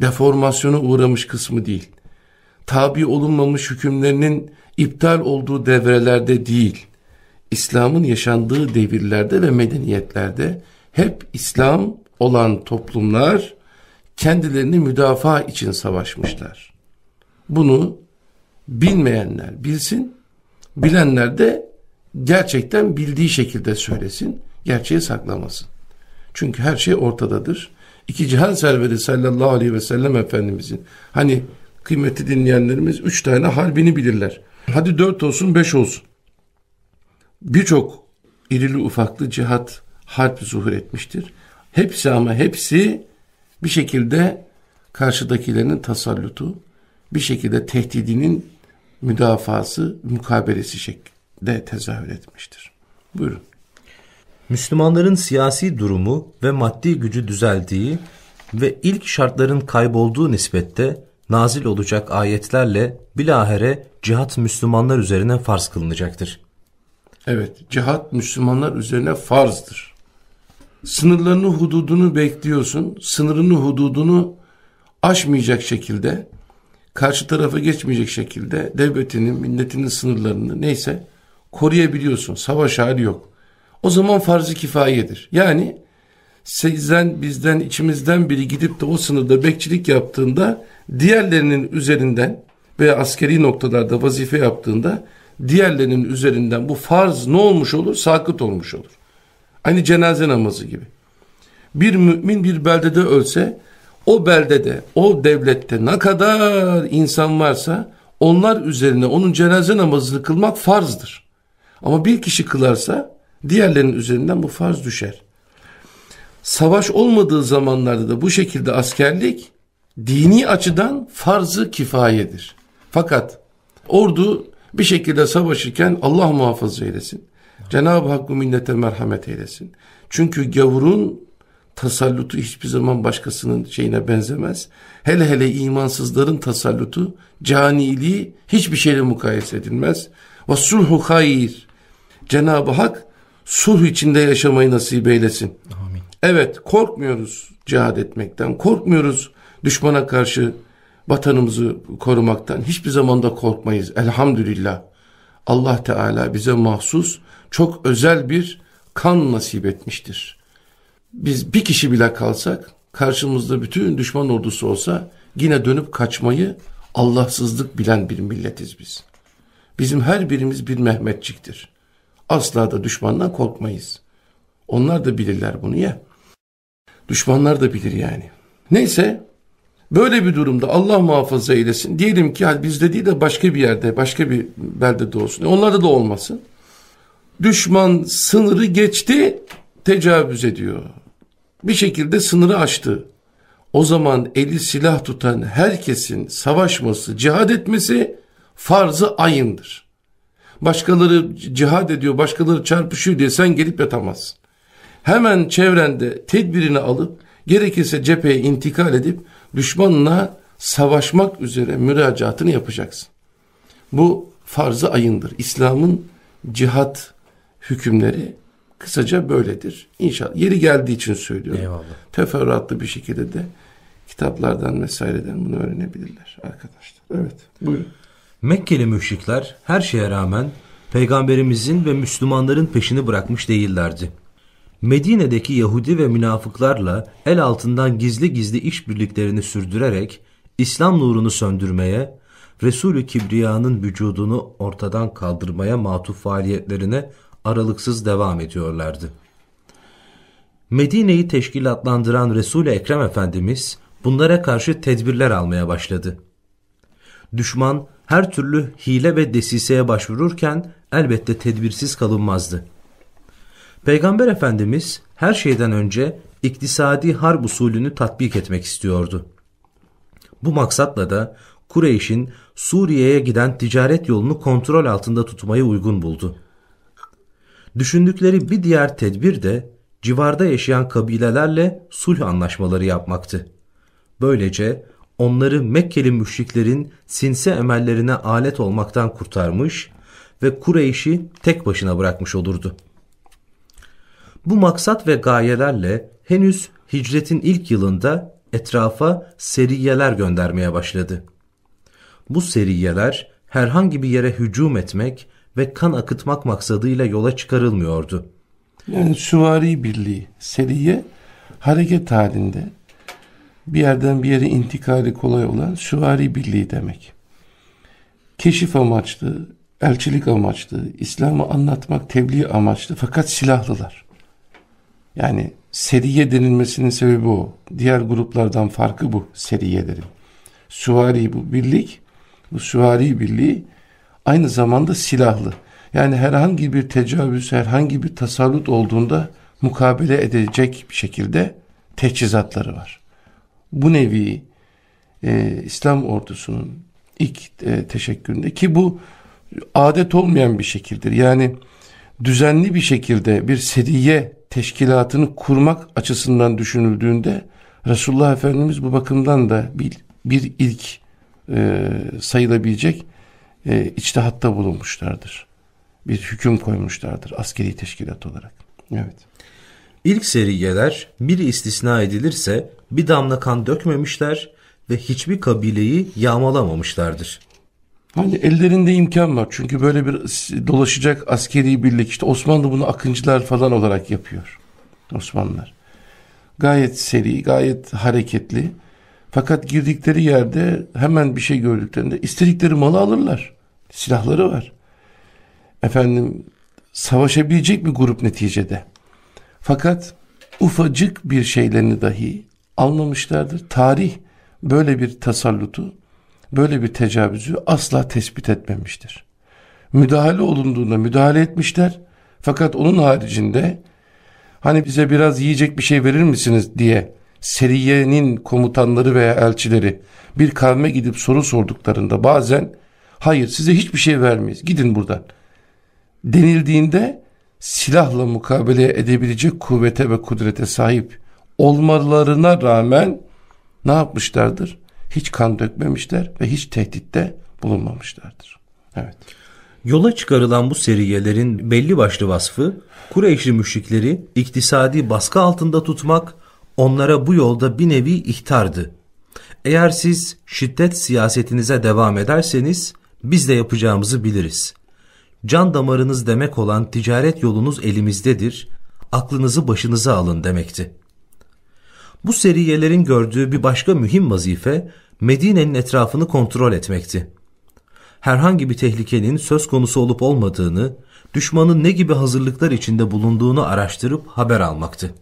deformasyona uğramış kısmı değil. Tabi olunmamış hükümlerinin iptal olduğu devrelerde değil. İslam'ın yaşandığı devirlerde ve medeniyetlerde hep İslam olan toplumlar kendilerini müdafaa için savaşmışlar. Bunu bilmeyenler bilsin, bilenler de gerçekten bildiği şekilde söylesin, gerçeği saklamasın. Çünkü her şey ortadadır. İki cihan serveri sallallahu aleyhi ve sellem Efendimizin hani kıymeti dinleyenlerimiz üç tane harbini bilirler. Hadi dört olsun beş olsun. Birçok irili ufaklı cihat harp zuhur etmiştir. Hepsi ama hepsi bir şekilde karşıdakilerin tasallutu, bir şekilde tehdidinin müdafası, mukabelesi şeklinde tezahür etmiştir. Buyurun. Müslümanların siyasi durumu ve maddi gücü düzeldiği ve ilk şartların kaybolduğu nispette nazil olacak ayetlerle bilahere cihat Müslümanlar üzerine farz kılınacaktır. Evet, cihat Müslümanlar üzerine farzdır. Sınırlarını, hududunu bekliyorsun. Sınırını, hududunu aşmayacak şekilde, karşı tarafa geçmeyecek şekilde devletinin, milletinin sınırlarını neyse koruyabiliyorsun. Savaş hali yok. O zaman farz-ı kifayedir. Yani sizden, bizden, içimizden biri gidip de o sınırda bekçilik yaptığında diğerlerinin üzerinden veya askeri noktalarda vazife yaptığında diğerlerinin üzerinden bu farz ne olmuş olur? Sakıt olmuş olur. Aynı cenaze namazı gibi. Bir mümin bir beldede ölse o beldede, o devlette ne kadar insan varsa onlar üzerine onun cenaze namazını kılmak farzdır. Ama bir kişi kılarsa diğerlerinin üzerinden bu farz düşer. Savaş olmadığı zamanlarda da bu şekilde askerlik dini açıdan farzı kifayedir. Fakat ordu bir şekilde savaşırken Allah muhafaza eylesin. Cenab-ı Hak bu millete merhamet eylesin. Çünkü gavurun tasallutu hiçbir zaman başkasının şeyine benzemez. Hele hele imansızların tasallutu, caniliği hiçbir şeyle mukayese edilmez. Ve sulhu hayır. Cenab-ı Hak sulh içinde yaşamayı nasip eylesin. Amin. Evet korkmuyoruz cihad etmekten, korkmuyoruz düşmana karşı vatanımızı korumaktan. Hiçbir zaman da korkmayız elhamdülillah. Allah Teala bize mahsus çok özel bir kan nasip etmiştir. Biz bir kişi bile kalsak karşımızda bütün düşman ordusu olsa yine dönüp kaçmayı Allahsızlık bilen bir milletiz biz. Bizim her birimiz bir Mehmetçiktir. Asla da düşmandan korkmayız. Onlar da bilirler bunu ya. Düşmanlar da bilir yani. Neyse böyle bir durumda Allah muhafaza eylesin. Diyelim ki yani bizde değil de başka bir yerde, başka bir beldede olsun. E onlarda da olmasın. Düşman sınırı geçti, tecavüz ediyor. Bir şekilde sınırı aştı. O zaman eli silah tutan herkesin savaşması, cihad etmesi farzı ayındır. Başkaları cihad ediyor, başkaları çarpışıyor diye sen gelip yatamazsın. Hemen çevrende tedbirini alıp gerekirse cepheye intikal edip düşmanla savaşmak üzere müracaatını yapacaksın. Bu farzı ayındır. İslam'ın cihat hükümleri kısaca böyledir. İnşallah yeri geldiği için söylüyorum. Eyvallah. Teferruatlı bir şekilde de kitaplardan vesaireden bunu öğrenebilirler arkadaşlar. Evet buyurun. Mekkeli müşrikler her şeye rağmen peygamberimizin ve Müslümanların peşini bırakmış değillerdi. Medine'deki Yahudi ve münafıklarla el altından gizli gizli işbirliklerini sürdürerek İslam nurunu söndürmeye Resulü Kibriya'nın vücudunu ortadan kaldırmaya matuf faaliyetlerine aralıksız devam ediyorlardı. Medine'yi teşkilatlandıran Resul-i Ekrem Efendimiz bunlara karşı tedbirler almaya başladı. Düşman her türlü hile ve desiseye başvururken elbette tedbirsiz kalınmazdı. Peygamber Efendimiz her şeyden önce iktisadi harp usulünü tatbik etmek istiyordu. Bu maksatla da Kureyş'in Suriye'ye giden ticaret yolunu kontrol altında tutmayı uygun buldu. Düşündükleri bir diğer tedbir de civarda yaşayan kabilelerle sulh anlaşmaları yapmaktı. Böylece onları Mekkeli müşriklerin sinsi emellerine alet olmaktan kurtarmış ve Kureyş'i tek başına bırakmış olurdu. Bu maksat ve gayelerle henüz hicretin ilk yılında etrafa seriyeler göndermeye başladı. Bu seriyeler herhangi bir yere hücum etmek ve kan akıtmak maksadıyla yola çıkarılmıyordu. Yani süvari birliği, seriye hareket halinde bir yerden bir yere intikali kolay olan süvari birliği demek. Keşif amaçlı, elçilik amaçlı, İslam'ı anlatmak, tebliğ amaçlı fakat silahlılar. Yani seriye denilmesinin sebebi o. Diğer gruplardan farkı bu seriyelerin. Süvari bu birlik, bu süvari birliği aynı zamanda silahlı. Yani herhangi bir tecavüz, herhangi bir tasallut olduğunda mukabele edecek bir şekilde teçhizatları var. Bu nevi e, İslam ordusunun ilk e, teşekküründe ki bu adet olmayan bir şekildir. Yani düzenli bir şekilde bir seriye teşkilatını kurmak açısından düşünüldüğünde Resulullah Efendimiz bu bakımdan da bir, bir ilk e, sayılabilecek e, içtihatta bulunmuşlardır. Bir hüküm koymuşlardır askeri teşkilat olarak. Evet. İlk seriyeler biri istisna edilirse bir damla kan dökmemişler ve hiçbir kabileyi yağmalamamışlardır. Hani ellerinde imkan var çünkü böyle bir dolaşacak askeri birlik işte Osmanlı bunu akıncılar falan olarak yapıyor. Osmanlılar. Gayet seri, gayet hareketli. Fakat girdikleri yerde hemen bir şey gördüklerinde istedikleri malı alırlar. Silahları var. Efendim savaşabilecek bir grup neticede. Fakat ufacık bir şeylerini dahi almamışlardır. Tarih böyle bir tasallutu, böyle bir tecavüzü asla tespit etmemiştir. Müdahale olunduğunda müdahale etmişler. Fakat onun haricinde hani bize biraz yiyecek bir şey verir misiniz diye seriyenin komutanları veya elçileri bir kavme gidip soru sorduklarında bazen hayır size hiçbir şey vermeyiz gidin buradan denildiğinde silahla mukabele edebilecek kuvvete ve kudrete sahip olmalarına rağmen ne yapmışlardır? Hiç kan dökmemişler ve hiç tehditte bulunmamışlardır. Evet. Yola çıkarılan bu seriyelerin belli başlı vasfı Kureyşli müşrikleri iktisadi baskı altında tutmak, onlara bu yolda bir nevi ihtardı. Eğer siz şiddet siyasetinize devam ederseniz biz de yapacağımızı biliriz. Can damarınız demek olan ticaret yolunuz elimizdedir, aklınızı başınıza alın demekti. Bu seriyelerin gördüğü bir başka mühim vazife Medine'nin etrafını kontrol etmekti. Herhangi bir tehlikenin söz konusu olup olmadığını, düşmanın ne gibi hazırlıklar içinde bulunduğunu araştırıp haber almaktı.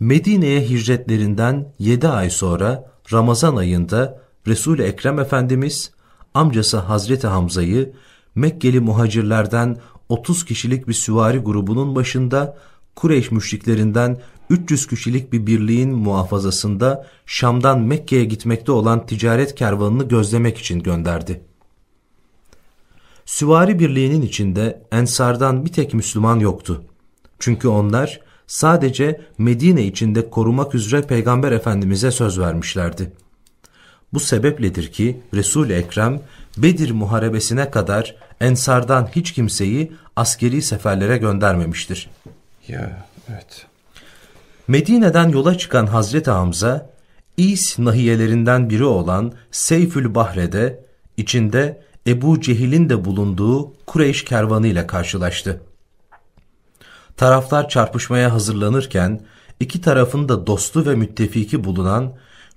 Medine'ye hicretlerinden 7 ay sonra Ramazan ayında Resul-i Ekrem Efendimiz amcası Hazreti Hamza'yı Mekkeli muhacirlerden 30 kişilik bir süvari grubunun başında Kureyş müşriklerinden 300 kişilik bir birliğin muhafazasında Şam'dan Mekke'ye gitmekte olan ticaret kervanını gözlemek için gönderdi. Süvari birliğinin içinde Ensardan bir tek Müslüman yoktu. Çünkü onlar sadece Medine içinde korumak üzere Peygamber Efendimiz'e söz vermişlerdi. Bu sebepledir ki Resul-i Ekrem Bedir muharebesine kadar Ensardan hiç kimseyi askeri seferlere göndermemiştir. Ya evet. Medine'den yola çıkan Hazreti Hamza, İs nahiyelerinden biri olan Seyfül Bahre'de içinde Ebu Cehil'in de bulunduğu Kureyş kervanı ile karşılaştı. Taraflar çarpışmaya hazırlanırken iki tarafın da dostu ve müttefiki bulunan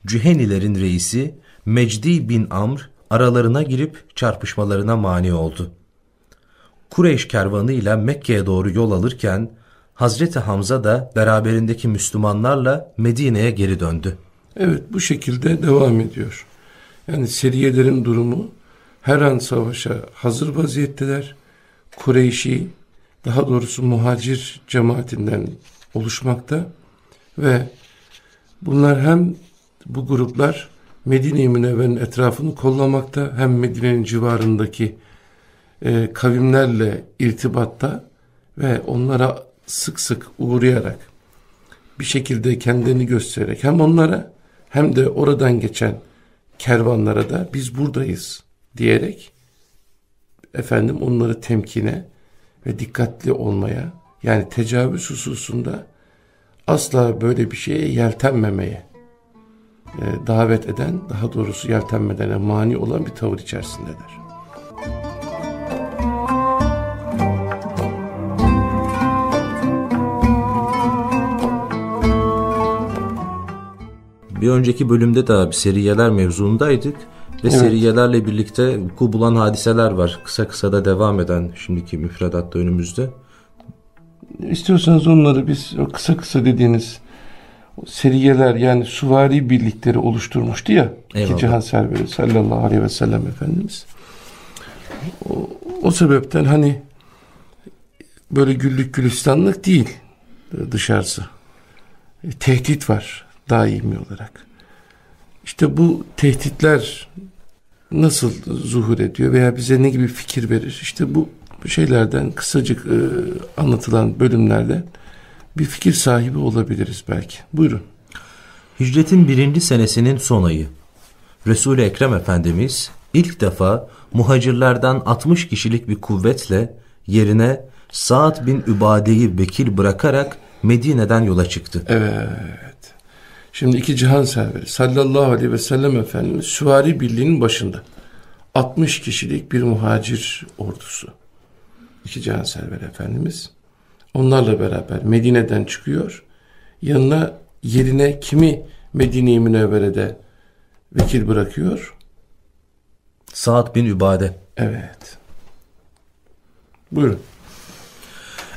Cühenilerin reisi Mecdi bin Amr aralarına girip çarpışmalarına mani oldu. Kureyş kervanıyla Mekke'ye doğru yol alırken Hazreti Hamza da beraberindeki Müslümanlarla Medine'ye geri döndü. Evet bu şekilde devam ediyor. Yani seriyelerin durumu her an savaşa hazır vaziyetteler. Kureyşi daha doğrusu muhacir cemaatinden oluşmakta ve bunlar hem bu gruplar Medine-i Münevver'in etrafını kollamakta hem Medine'nin civarındaki e, kavimlerle irtibatta ve onlara sık sık uğrayarak bir şekilde kendini göstererek hem onlara hem de oradan geçen kervanlara da biz buradayız diyerek efendim onları temkine ve dikkatli olmaya yani tecavüz hususunda asla böyle bir şeye yeltenmemeye e, davet eden daha doğrusu yeltenmedene mani olan bir tavır içerisindedir. Bir önceki bölümde de abi seriyeler mevzuundaydık. Ve evet. seriyelerle birlikte vuku bulan hadiseler var. Kısa kısa da devam eden şimdiki müfredatta önümüzde. İstiyorsanız onları biz o kısa kısa dediğiniz seriyeler yani suvari birlikleri oluşturmuştu ya. Eyvallah. Ki Cihan Serveri sallallahu aleyhi ve sellem Efendimiz. O, o sebepten hani böyle güllük gülistanlık değil dışarısı. E, tehdit var daimi olarak. İşte bu tehditler nasıl zuhur ediyor veya bize ne gibi fikir verir? İşte bu şeylerden kısacık e, anlatılan bölümlerde bir fikir sahibi olabiliriz belki. Buyurun. Hicretin birinci senesinin son ayı. Resul-i Ekrem Efendimiz ilk defa muhacirlerden 60 kişilik bir kuvvetle yerine Sa'd bin Übade'yi vekil bırakarak Medine'den yola çıktı. Evet. Şimdi iki cihan serveri sallallahu aleyhi ve sellem Efendimiz süvari birliğinin başında. 60 kişilik bir muhacir ordusu. İki cihan serveri Efendimiz. Onlarla beraber Medine'den çıkıyor. Yanına yerine kimi Medine-i Münevvere'de vekil bırakıyor? Saad bin Übade. Evet. Buyurun.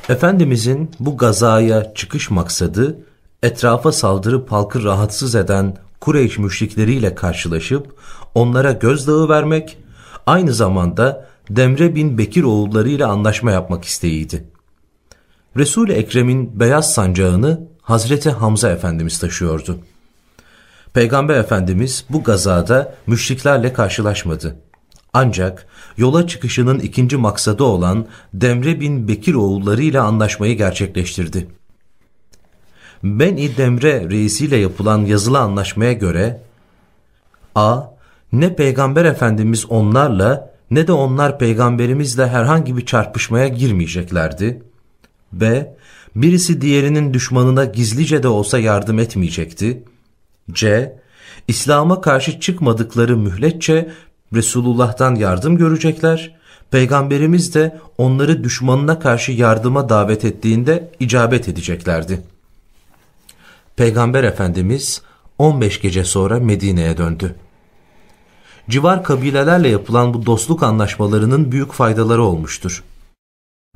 Efendimizin bu gazaya çıkış maksadı etrafa saldırıp halkı rahatsız eden Kureyş müşrikleriyle karşılaşıp onlara gözdağı vermek, aynı zamanda Demre bin Bekir oğullarıyla anlaşma yapmak isteğiydi. Resul-i Ekrem'in beyaz sancağını Hazreti Hamza Efendimiz taşıyordu. Peygamber Efendimiz bu gazada müşriklerle karşılaşmadı. Ancak yola çıkışının ikinci maksadı olan Demre bin Bekir oğullarıyla anlaşmayı gerçekleştirdi. Ben-i Demre reisiyle yapılan yazılı anlaşmaya göre A. Ne Peygamber Efendimiz onlarla ne de onlar peygamberimizle herhangi bir çarpışmaya girmeyeceklerdi. B. Birisi diğerinin düşmanına gizlice de olsa yardım etmeyecekti. C. İslam'a karşı çıkmadıkları mühletçe Resulullah'tan yardım görecekler. Peygamberimiz de onları düşmanına karşı yardıma davet ettiğinde icabet edeceklerdi.'' Peygamber Efendimiz 15 gece sonra Medine'ye döndü. Civar kabilelerle yapılan bu dostluk anlaşmalarının büyük faydaları olmuştur.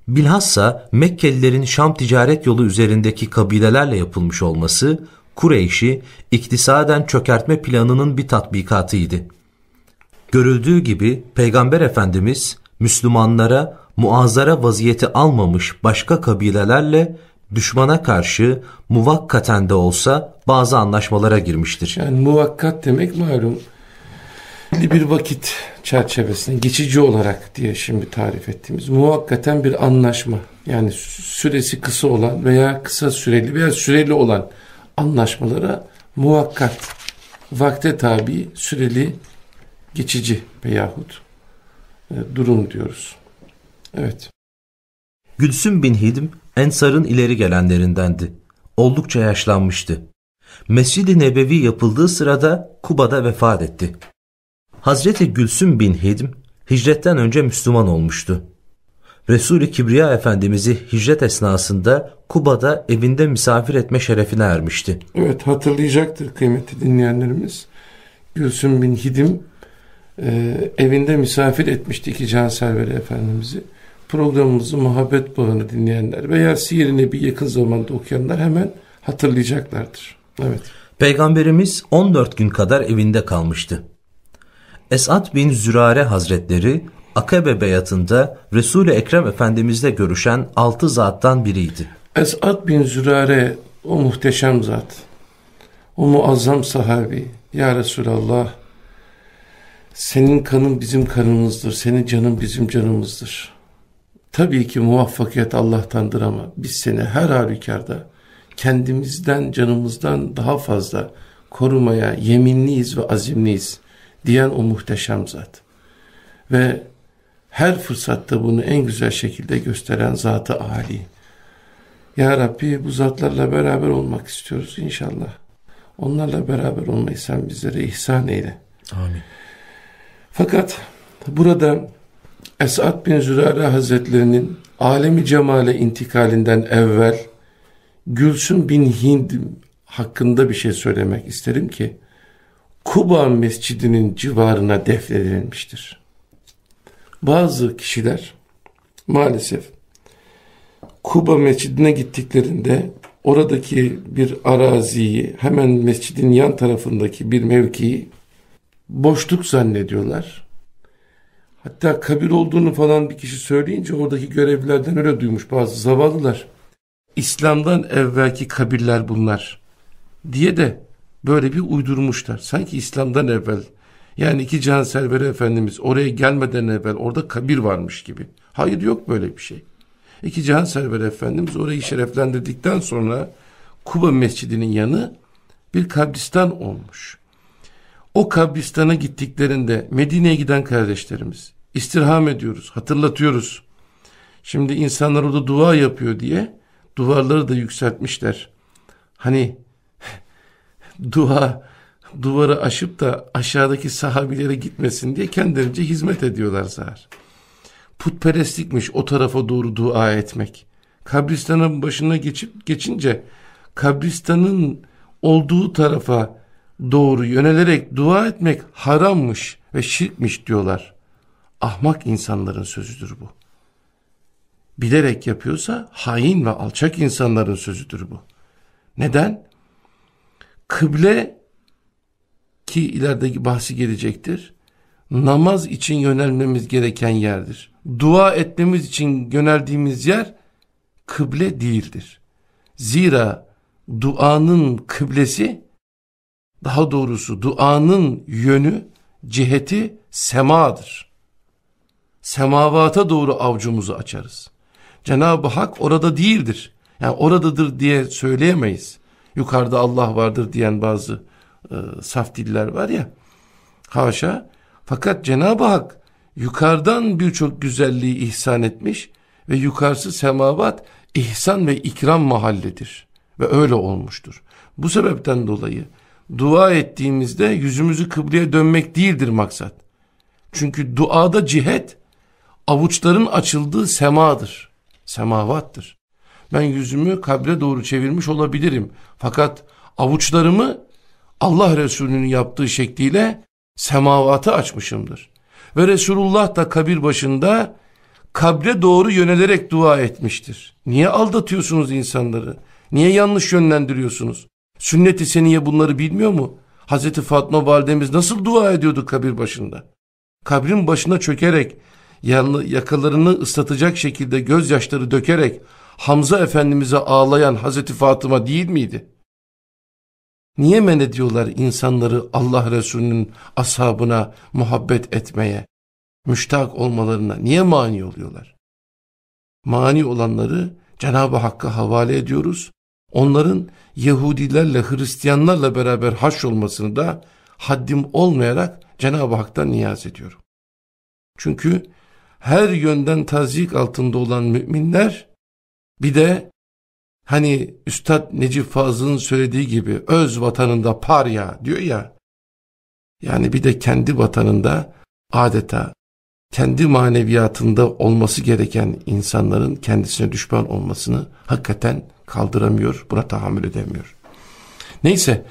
Bilhassa Mekkelilerin Şam ticaret yolu üzerindeki kabilelerle yapılmış olması Kureyş'i iktisaden çökertme planının bir tatbikatıydı. Görüldüğü gibi Peygamber Efendimiz Müslümanlara muazzara vaziyeti almamış başka kabilelerle düşmana karşı muvakkaten de olsa bazı anlaşmalara girmiştir. Yani muvakkat demek malum bir vakit çerçevesinde geçici olarak diye şimdi tarif ettiğimiz muvakkaten bir anlaşma yani süresi kısa olan veya kısa süreli veya süreli olan anlaşmalara muvakkat vakte tabi süreli geçici veyahut e, durum diyoruz. Evet. Gülsüm bin Hidm Ensar'ın ileri gelenlerindendi. Oldukça yaşlanmıştı. Mescid-i Nebevi yapıldığı sırada Kuba'da vefat etti. Hazreti Gülsüm bin Hidm hicretten önce Müslüman olmuştu. Resul-i Kibriya Efendimiz'i hicret esnasında Kuba'da evinde misafir etme şerefine ermişti. Evet hatırlayacaktır kıymetli dinleyenlerimiz. Gülsüm bin Hidim e, evinde misafir etmişti iki canserveri efendimizi. Programımızı muhabbet bağını dinleyenler veya siyerini bir yakın zamanda okuyanlar hemen hatırlayacaklardır. Evet. Peygamberimiz 14 gün kadar evinde kalmıştı. Esad bin Zürare Hazretleri Akabe beyatında Resul-i Ekrem Efendimizle görüşen altı zattan biriydi. Esad bin Zürare o muhteşem zat, o muazzam sahabi, Ya Resulallah, senin kanın bizim kanımızdır, senin canın bizim canımızdır. Tabii ki muvaffakiyet Allah'tandır ama biz seni her halükarda kendimizden, canımızdan daha fazla korumaya yeminliyiz ve azimliyiz diyen o muhteşem zat. Ve her fırsatta bunu en güzel şekilde gösteren Zat-ı Ali. Ya Rabbi bu zatlarla beraber olmak istiyoruz inşallah. Onlarla beraber olmayı sen bizlere ihsan eyle. Amin. Fakat burada Esad bin Zürare Hazretlerinin alemi cemale intikalinden evvel Gülsüm bin Hind hakkında bir şey söylemek isterim ki Kuba Mescidi'nin civarına defnedilmiştir. Bazı kişiler maalesef Kuba Mescidi'ne gittiklerinde oradaki bir araziyi hemen mescidin yan tarafındaki bir mevkiyi boşluk zannediyorlar. Hatta kabir olduğunu falan bir kişi söyleyince oradaki görevlilerden öyle duymuş bazı zavallılar. İslam'dan evvelki kabirler bunlar diye de böyle bir uydurmuşlar. Sanki İslam'dan evvel yani iki can serveri efendimiz oraya gelmeden evvel orada kabir varmış gibi. Hayır yok böyle bir şey. İki can serveri efendimiz orayı şereflendirdikten sonra Kuba mescidinin yanı bir kabristan olmuş. O kabristana gittiklerinde Medine'ye giden kardeşlerimiz istirham ediyoruz, hatırlatıyoruz. Şimdi insanlar orada dua yapıyor diye duvarları da yükseltmişler. Hani [laughs] dua duvarı aşıp da aşağıdaki sahabilere gitmesin diye kendilerince hizmet ediyorlar zar. Putperestlikmiş o tarafa doğru dua etmek. Kabristanın başına geçip geçince kabristanın olduğu tarafa doğru yönelerek dua etmek harammış ve şirkmiş diyorlar. Ahmak insanların sözüdür bu. Bilerek yapıyorsa hain ve alçak insanların sözüdür bu. Neden? Kıble ki ilerideki bahsi gelecektir. Namaz için yönelmemiz gereken yerdir. Dua etmemiz için yöneldiğimiz yer kıble değildir. Zira duanın kıblesi daha doğrusu duanın yönü ciheti semadır. Semavata doğru avcumuzu açarız. Cenab-ı Hak orada değildir. Yani oradadır diye söyleyemeyiz. Yukarıda Allah vardır diyen bazı e, saf diller var ya. Haşa. Fakat Cenab-ı Hak yukarıdan birçok güzelliği ihsan etmiş ve yukarısı semavat ihsan ve ikram mahalledir. Ve öyle olmuştur. Bu sebepten dolayı dua ettiğimizde yüzümüzü kıbleye dönmek değildir maksat. Çünkü duada cihet avuçların açıldığı semadır. Semavattır. Ben yüzümü kabre doğru çevirmiş olabilirim. Fakat avuçlarımı Allah Resulü'nün yaptığı şekliyle semavatı açmışımdır. Ve Resulullah da kabir başında kabre doğru yönelerek dua etmiştir. Niye aldatıyorsunuz insanları? Niye yanlış yönlendiriyorsunuz? Sünnet-i seniye bunları bilmiyor mu? Hazreti Fatma validemiz nasıl dua ediyordu kabir başında? Kabrin başına çökerek, yakalarını ıslatacak şekilde gözyaşları dökerek Hamza Efendimiz'e ağlayan Hazreti Fatıma değil miydi? Niye men ediyorlar insanları Allah Resulü'nün ashabına muhabbet etmeye, müştak olmalarına niye mani oluyorlar? Mani olanları Cenab-ı Hakk'a havale ediyoruz. Onların Yahudilerle, Hristiyanlarla beraber haş olmasını da haddim olmayarak Cenab-ı Hak'tan niyaz ediyorum. Çünkü her yönden tazik altında olan müminler bir de Hani Üstad Necip Fazıl'ın söylediği gibi öz vatanında parya diyor ya. Yani bir de kendi vatanında adeta kendi maneviyatında olması gereken insanların kendisine düşman olmasını hakikaten kaldıramıyor, buna tahammül edemiyor. Neyse